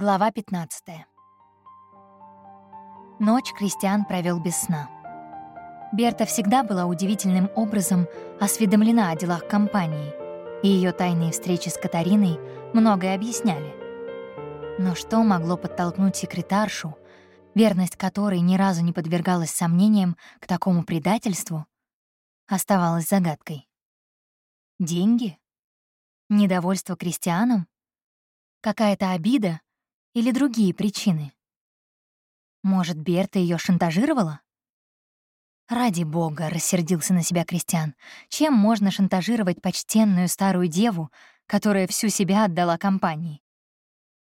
Глава 15. Ночь Кристиан провел без сна. Берта всегда была удивительным образом осведомлена о делах компании, и ее тайные встречи с Катариной многое объясняли. Но что могло подтолкнуть секретаршу, верность которой ни разу не подвергалась сомнениям к такому предательству, оставалось загадкой. Деньги? Недовольство крестьянам? Какая-то обида или другие причины? Может, Берта ее шантажировала? Ради бога, рассердился на себя Кристиан. Чем можно шантажировать почтенную старую деву, которая всю себя отдала компании?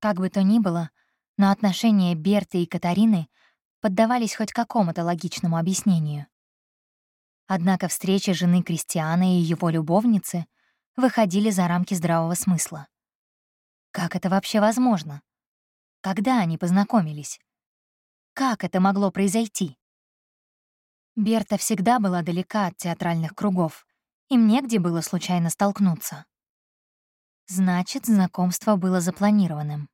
Как бы то ни было, но отношения Берты и Катарины поддавались хоть какому-то логичному объяснению. Однако встреча жены Кристиана и его любовницы выходили за рамки здравого смысла. Как это вообще возможно? Когда они познакомились? Как это могло произойти? Берта всегда была далека от театральных кругов, им негде было случайно столкнуться. Значит, знакомство было запланированным.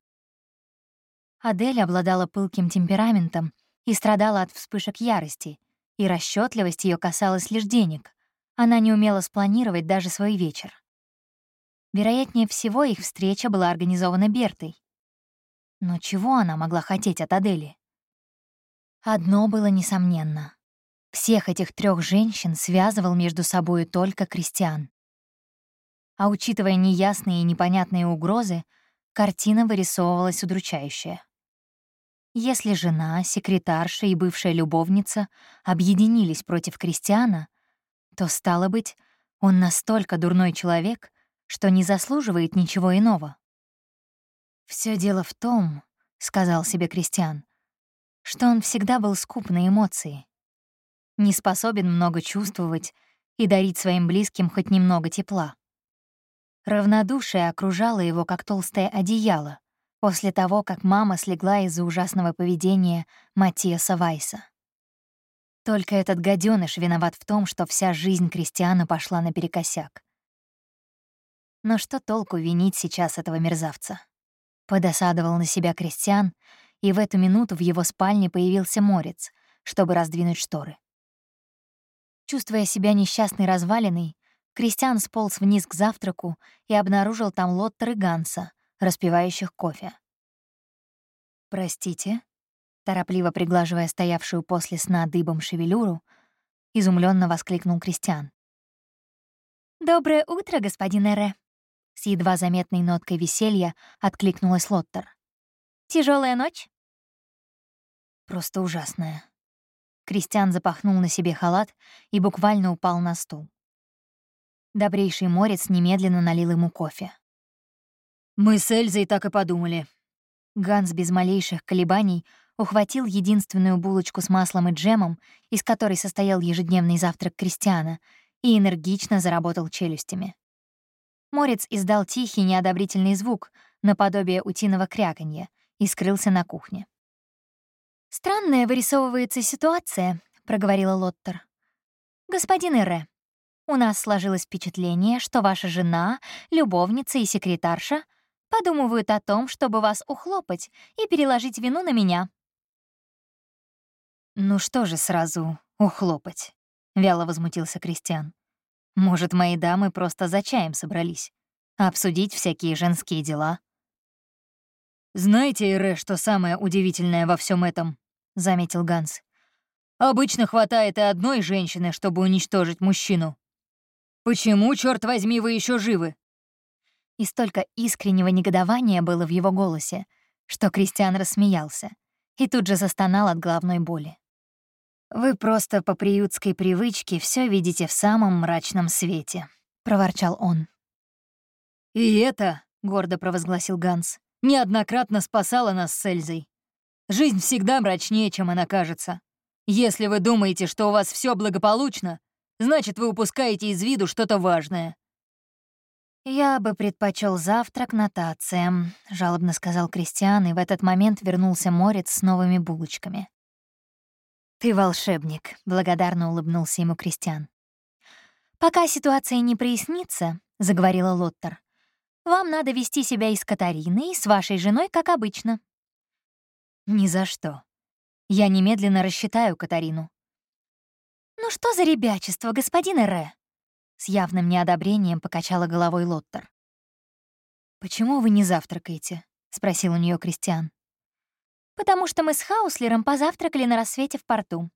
Адель обладала пылким темпераментом и страдала от вспышек ярости, и расчетливость ее касалась лишь денег. Она не умела спланировать даже свой вечер. Вероятнее всего, их встреча была организована Бертой, но чего она могла хотеть от Адели? Одно было несомненно. Всех этих трех женщин связывал между собой только Кристиан. А учитывая неясные и непонятные угрозы, картина вырисовывалась удручающая. Если жена, секретарша и бывшая любовница объединились против Кристиана, то, стало быть, он настолько дурной человек, что не заслуживает ничего иного. Все дело в том, — сказал себе Кристиан, — что он всегда был скуп на эмоции, не способен много чувствовать и дарить своим близким хоть немного тепла. Равнодушие окружало его, как толстое одеяло, после того, как мама слегла из-за ужасного поведения Матиаса Вайса. Только этот гаденыш виноват в том, что вся жизнь Кристиана пошла наперекосяк. Но что толку винить сейчас этого мерзавца? Подосадовал на себя Кристиан, и в эту минуту в его спальне появился Морец, чтобы раздвинуть шторы. Чувствуя себя несчастной развалиной, Кристиан сполз вниз к завтраку и обнаружил там Лоттер и Ганса, распивающих кофе. «Простите», — торопливо приглаживая стоявшую после сна дыбом шевелюру, изумленно воскликнул Кристиан. «Доброе утро, господин Эре», с едва заметной ноткой веселья откликнулась Лоттер. Тяжелая ночь?» «Просто ужасная». Кристиан запахнул на себе халат и буквально упал на стул. Добрейший морец немедленно налил ему кофе. «Мы с Эльзой так и подумали». Ганс без малейших колебаний ухватил единственную булочку с маслом и джемом, из которой состоял ежедневный завтрак Кристиана, и энергично заработал челюстями. Морец издал тихий неодобрительный звук, наподобие утиного кряканья, и скрылся на кухне. «Странная вырисовывается ситуация», — проговорила Лоттер. «Господин Эре, у нас сложилось впечатление, что ваша жена, любовница и секретарша подумывают о том, чтобы вас ухлопать и переложить вину на меня». «Ну что же сразу ухлопать?» — вяло возмутился Кристиан. Может, мои дамы просто за чаем собрались? Обсудить всякие женские дела? «Знаете, Ире, что самое удивительное во всем этом?» — заметил Ганс. «Обычно хватает и одной женщины, чтобы уничтожить мужчину. Почему, черт возьми, вы еще живы?» И столько искреннего негодования было в его голосе, что Кристиан рассмеялся и тут же застонал от головной боли. «Вы просто по приютской привычке все видите в самом мрачном свете», — проворчал он. «И это», — гордо провозгласил Ганс, — «неоднократно спасала нас с Эльзой. Жизнь всегда мрачнее, чем она кажется. Если вы думаете, что у вас все благополучно, значит, вы упускаете из виду что-то важное». «Я бы предпочел завтрак нотациям», — жалобно сказал Кристиан, и в этот момент вернулся Морец с новыми булочками. «Ты волшебник», — благодарно улыбнулся ему Кристиан. «Пока ситуация не прояснится», — заговорила Лоттер, «вам надо вести себя и с Катариной, и с вашей женой, как обычно. «Ни за что. Я немедленно рассчитаю Катарину». «Ну что за ребячество, господин Эре?» С явным неодобрением покачала головой Лоттер. «Почему вы не завтракаете?» — спросил у нее Кристиан. «Потому что мы с Хауслером позавтракали на рассвете в порту.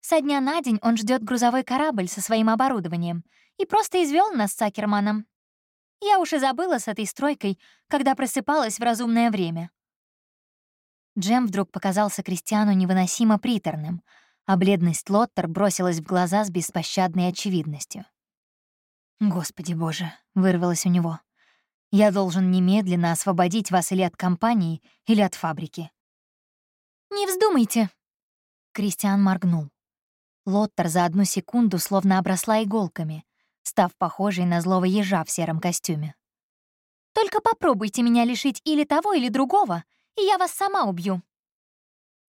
Со дня на день он ждет грузовой корабль со своим оборудованием и просто извел нас с Акерманом. Я уж и забыла с этой стройкой, когда просыпалась в разумное время. Джем вдруг показался Кристиану невыносимо приторным, а бледность Лоттер бросилась в глаза с беспощадной очевидностью. «Господи боже!» — вырвалось у него. «Я должен немедленно освободить вас или от компании, или от фабрики». «Не вздумайте!» Кристиан моргнул. Лоттер за одну секунду словно обросла иголками, став похожей на злого ежа в сером костюме. «Только попробуйте меня лишить или того, или другого, и я вас сама убью».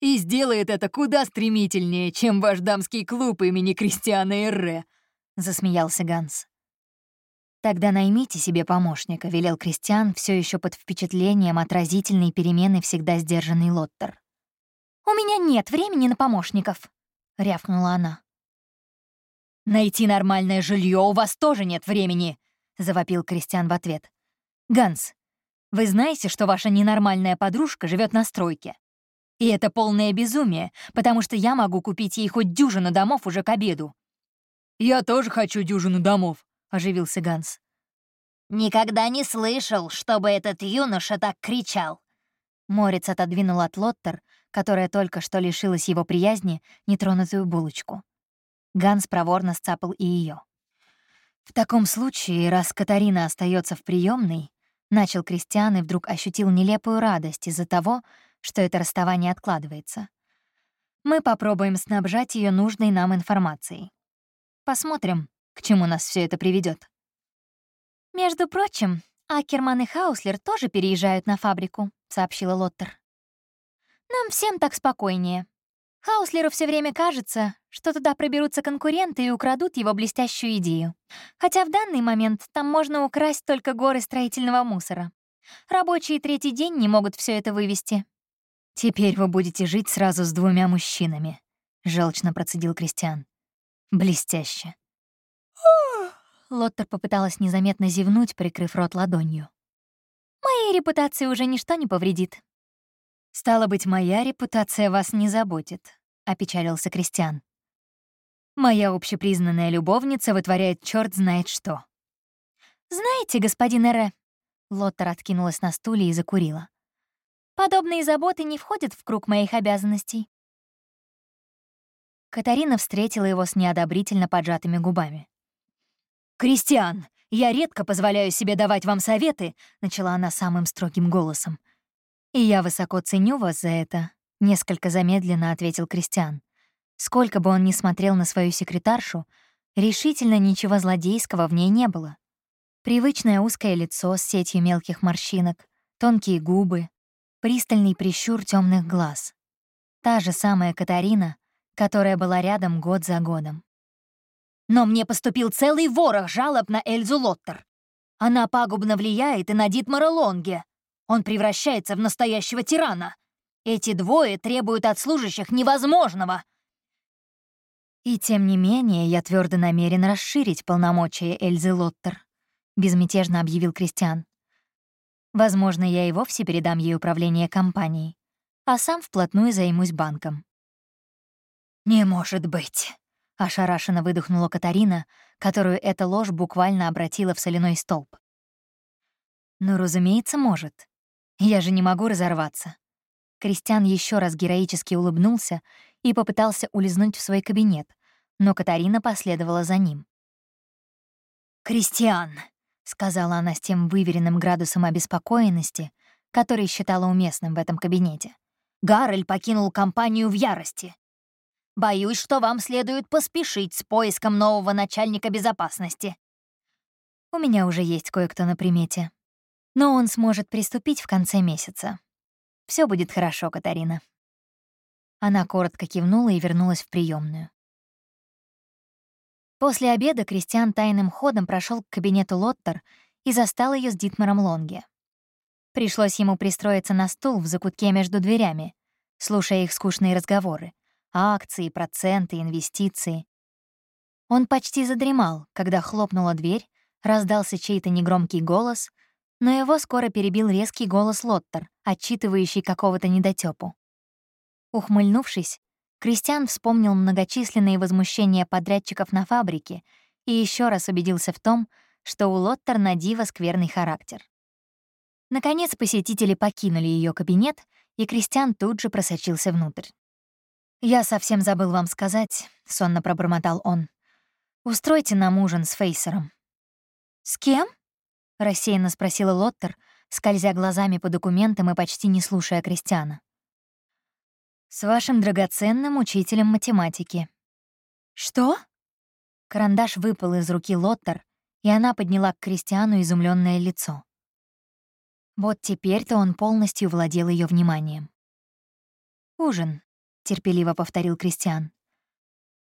«И сделает это куда стремительнее, чем ваш дамский клуб имени Кристиана Эрре», — засмеялся Ганс. «Тогда наймите себе помощника», — велел Кристиан, все еще под впечатлением отразительной перемены всегда сдержанный Лоттер. «У меня нет времени на помощников», — рявкнула она. «Найти нормальное жилье у вас тоже нет времени», — завопил Кристиан в ответ. «Ганс, вы знаете, что ваша ненормальная подружка живет на стройке? И это полное безумие, потому что я могу купить ей хоть дюжину домов уже к обеду». «Я тоже хочу дюжину домов», — оживился Ганс. «Никогда не слышал, чтобы этот юноша так кричал». Морец отодвинул от Лоттер, которая только что лишилась его приязни, нетронутую булочку. Ганс проворно сцапал и ее. В таком случае, раз Катарина остается в приемной, Начал Кристиан и вдруг ощутил нелепую радость из-за того, что это расставание откладывается. Мы попробуем снабжать ее нужной нам информацией. Посмотрим, к чему нас все это приведет. «Между прочим, Акерман и Хауслер тоже переезжают на фабрику», — сообщила Лоттер. «Нам всем так спокойнее. Хауслеру все время кажется, что туда проберутся конкуренты и украдут его блестящую идею. Хотя в данный момент там можно украсть только горы строительного мусора. Рабочие третий день не могут все это вывести. «Теперь вы будете жить сразу с двумя мужчинами», — желчно процедил Кристиан. «Блестяще». Лоттер попыталась незаметно зевнуть, прикрыв рот ладонью. «Моей репутации уже ничто не повредит». «Стало быть, моя репутация вас не заботит», — опечалился Кристиан. Моя общепризнанная любовница вытворяет черт знает что. «Знаете, господин Эре...» Лоттер откинулась на стуле и закурила. «Подобные заботы не входят в круг моих обязанностей». Катарина встретила его с неодобрительно поджатыми губами. «Кристиан, я редко позволяю себе давать вам советы», — начала она самым строгим голосом. «И я высоко ценю вас за это», — несколько замедленно ответил Кристиан. Сколько бы он ни смотрел на свою секретаршу, решительно ничего злодейского в ней не было. Привычное узкое лицо с сетью мелких морщинок, тонкие губы, пристальный прищур темных глаз. Та же самая Катарина, которая была рядом год за годом. Но мне поступил целый ворох жалоб на Эльзу Лоттер. Она пагубно влияет и на Дитмара Лонге. Он превращается в настоящего тирана. Эти двое требуют от служащих невозможного — и тем не менее, я твердо намерен расширить полномочия Эльзы Лоттер, безмятежно объявил Кристиан. Возможно, я и вовсе передам ей управление компанией, а сам вплотную займусь банком. «Не может быть!» — ошарашенно выдохнула Катарина, которую эта ложь буквально обратила в соляной столб. «Ну, разумеется, может. Я же не могу разорваться». Кристиан еще раз героически улыбнулся и попытался улизнуть в свой кабинет, но Катарина последовала за ним. «Кристиан», — сказала она с тем выверенным градусом обеспокоенности, который считала уместным в этом кабинете, «Гаррель покинул компанию в ярости. Боюсь, что вам следует поспешить с поиском нового начальника безопасности». «У меня уже есть кое-кто на примете. Но он сможет приступить в конце месяца. Все будет хорошо, Катарина». Она коротко кивнула и вернулась в приемную. После обеда Кристиан тайным ходом прошел к кабинету Лоттер и застал ее с Дитмаром Лонге. Пришлось ему пристроиться на стул в закутке между дверями, слушая их скучные разговоры. Акции, проценты, инвестиции. Он почти задремал, когда хлопнула дверь, раздался чей-то негромкий голос, но его скоро перебил резкий голос Лоттер, отчитывающий какого-то недотёпу. Ухмыльнувшись, Кристиан вспомнил многочисленные возмущения подрядчиков на фабрике и еще раз убедился в том, что у Лоттер на диво скверный характер. Наконец посетители покинули ее кабинет, и Кристиан тут же просочился внутрь. «Я совсем забыл вам сказать», — сонно пробормотал он. «Устройте нам ужин с Фейсером». «С кем?» — рассеянно спросила Лоттер, скользя глазами по документам и почти не слушая Кристиана. «С вашим драгоценным учителем математики». «Что?» Карандаш выпал из руки Лоттер, и она подняла к Кристиану изумленное лицо. Вот теперь-то он полностью владел ее вниманием. «Ужин», — терпеливо повторил Кристиан.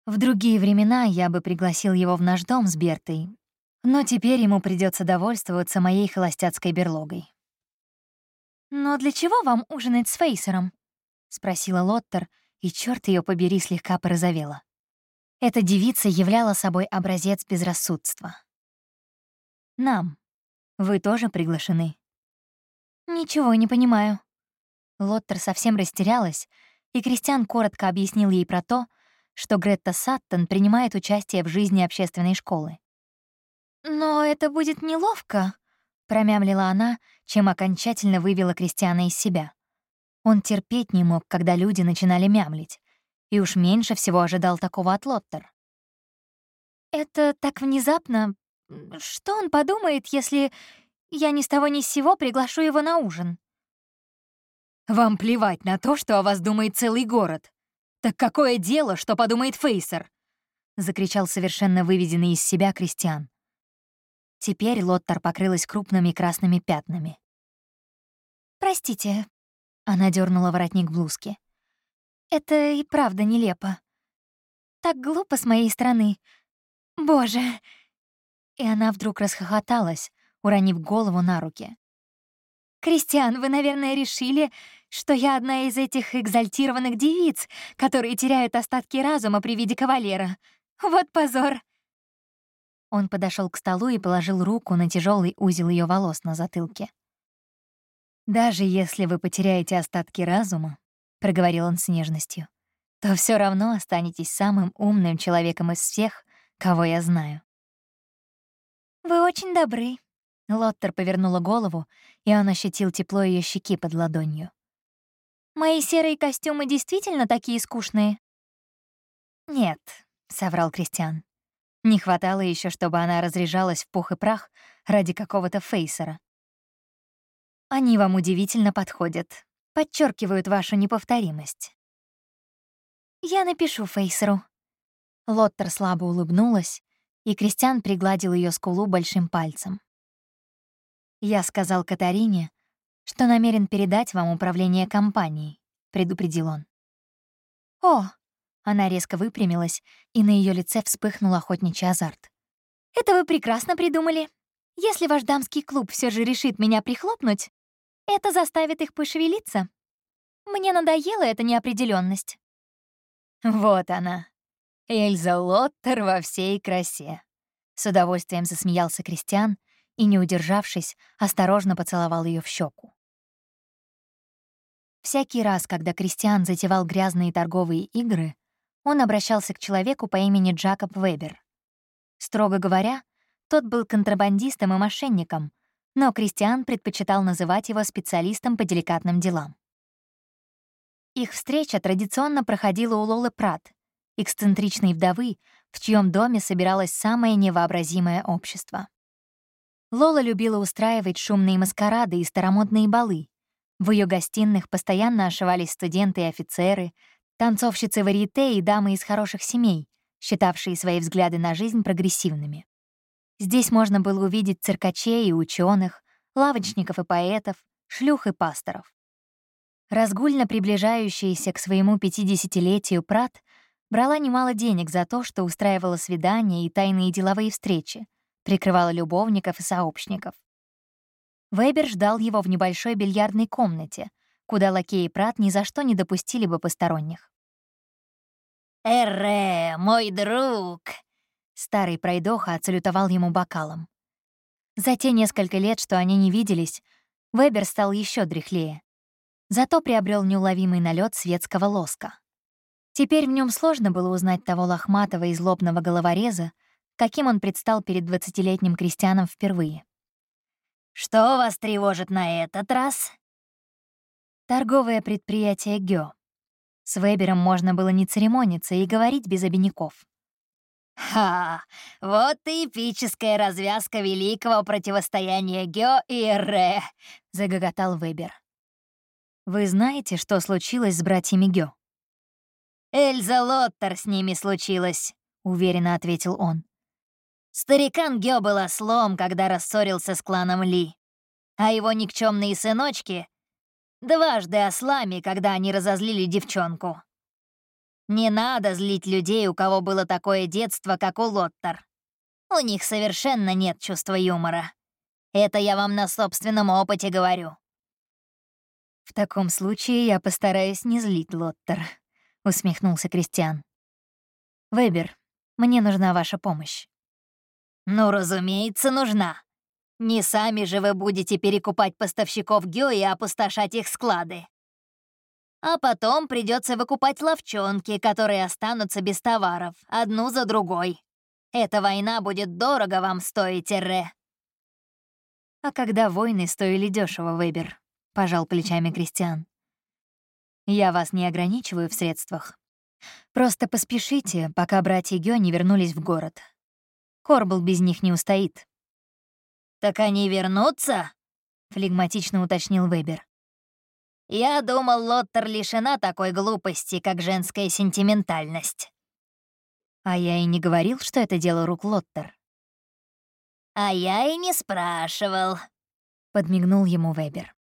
«В другие времена я бы пригласил его в наш дом с Бертой, но теперь ему придется довольствоваться моей холостяцкой берлогой». «Но для чего вам ужинать с Фейсером?» — спросила Лоттер, и черт ее побери слегка порозовела. Эта девица являла собой образец безрассудства. «Нам. Вы тоже приглашены». «Ничего не понимаю». Лоттер совсем растерялась, и Кристиан коротко объяснил ей про то, что Гретта Саттон принимает участие в жизни общественной школы. «Но это будет неловко», — промямлила она, чем окончательно вывела Кристиана из себя. Он терпеть не мог, когда люди начинали мямлить, и уж меньше всего ожидал такого от Лоттер. «Это так внезапно. Что он подумает, если я ни с того ни с сего приглашу его на ужин?» «Вам плевать на то, что о вас думает целый город. Так какое дело, что подумает Фейсер?» — закричал совершенно выведенный из себя Кристиан. Теперь Лоттер покрылась крупными красными пятнами. «Простите», — она дернула воротник блузки. Это и правда нелепо. Так глупо с моей стороны. Боже!» И она вдруг расхохоталась, уронив голову на руки. «Кристиан, вы, наверное, решили, что я одна из этих экзальтированных девиц, которые теряют остатки разума при виде кавалера. Вот позор!» Он подошел к столу и положил руку на тяжелый узел ее волос на затылке. «Даже если вы потеряете остатки разума, — проговорил он с нежностью, «то все равно останетесь самым умным человеком из всех, кого я знаю». «Вы очень добры», — Лоттер повернула голову, и он ощутил тепло ее щеки под ладонью. «Мои серые костюмы действительно такие скучные?» «Нет», — соврал Кристиан. Не хватало еще, чтобы она разряжалась в пух и прах ради какого-то фейсера. «Они вам удивительно подходят подчеркивают вашу неповторимость. «Я напишу Фейсеру». Лоттер слабо улыбнулась, и Кристиан пригладил ее скулу большим пальцем. «Я сказал Катарине, что намерен передать вам управление компанией», — предупредил он. «О!» — она резко выпрямилась, и на ее лице вспыхнул охотничий азарт. «Это вы прекрасно придумали. Если ваш дамский клуб все же решит меня прихлопнуть, это заставит их пошевелиться. Мне надоела эта неопределенность. Вот она. Эльза Лоттер во всей красе. С удовольствием засмеялся Кристиан и, не удержавшись, осторожно поцеловал ее в щеку. Всякий раз, когда Кристиан затевал грязные торговые игры, он обращался к человеку по имени Джакоб Вебер. Строго говоря, тот был контрабандистом и мошенником, но Кристиан предпочитал называть его специалистом по деликатным делам. Их встреча традиционно проходила у Лолы Прат, эксцентричной вдовы, в чьем доме собиралось самое невообразимое общество. Лола любила устраивать шумные маскарады и старомодные балы. В ее гостиных постоянно ошивались студенты и офицеры, танцовщицы варьете и дамы из хороших семей, считавшие свои взгляды на жизнь прогрессивными. Здесь можно было увидеть циркачей и ученых, лавочников и поэтов, шлюх и пасторов. Разгульно приближающаяся к своему 50-летию Прат брала немало денег за то, что устраивала свидания и тайные деловые встречи, прикрывала любовников и сообщников. Вебер ждал его в небольшой бильярдной комнате, куда лакеи Прат ни за что не допустили бы посторонних. «Эре, мой друг!» Старый пройдоха отсалютовал ему бокалом. За те несколько лет, что они не виделись, Вебер стал еще дряхлее. Зато приобрел неуловимый налет светского лоска. Теперь в нем сложно было узнать того лохматого и злобного головореза, каким он предстал перед двадцатилетним крестьяном впервые. «Что вас тревожит на этот раз?» Торговое предприятие Гё. С Вебером можно было не церемониться и говорить без обиняков. «Ха! Вот и эпическая развязка великого противостояния Гё и Ре!» — загоготал Вебер. «Вы знаете, что случилось с братьями Гё?» «Эльза Лоттер с ними случилось», — уверенно ответил он. Старикан Гё был ослом, когда рассорился с кланом Ли, а его никчемные сыночки — дважды ослами, когда они разозлили девчонку. Не надо злить людей, у кого было такое детство, как у Лоттер. У них совершенно нет чувства юмора. Это я вам на собственном опыте говорю. «В таком случае я постараюсь не злить Лоттер», — усмехнулся Кристиан. «Вебер, мне нужна ваша помощь». «Ну, разумеется, нужна. Не сами же вы будете перекупать поставщиков Гё и опустошать их склады. А потом придется выкупать ловчонки, которые останутся без товаров, одну за другой. Эта война будет дорого вам стоить, Ре. «А когда войны стоили дешево, Вебер?» — пожал плечами Кристиан. «Я вас не ограничиваю в средствах. Просто поспешите, пока братья Гё не вернулись в город. Корбл без них не устоит». «Так они вернутся?» — флегматично уточнил Вебер. «Я думал, Лоттер лишена такой глупости, как женская сентиментальность». А я и не говорил, что это дело рук Лоттер. «А я и не спрашивал», — подмигнул ему Вебер.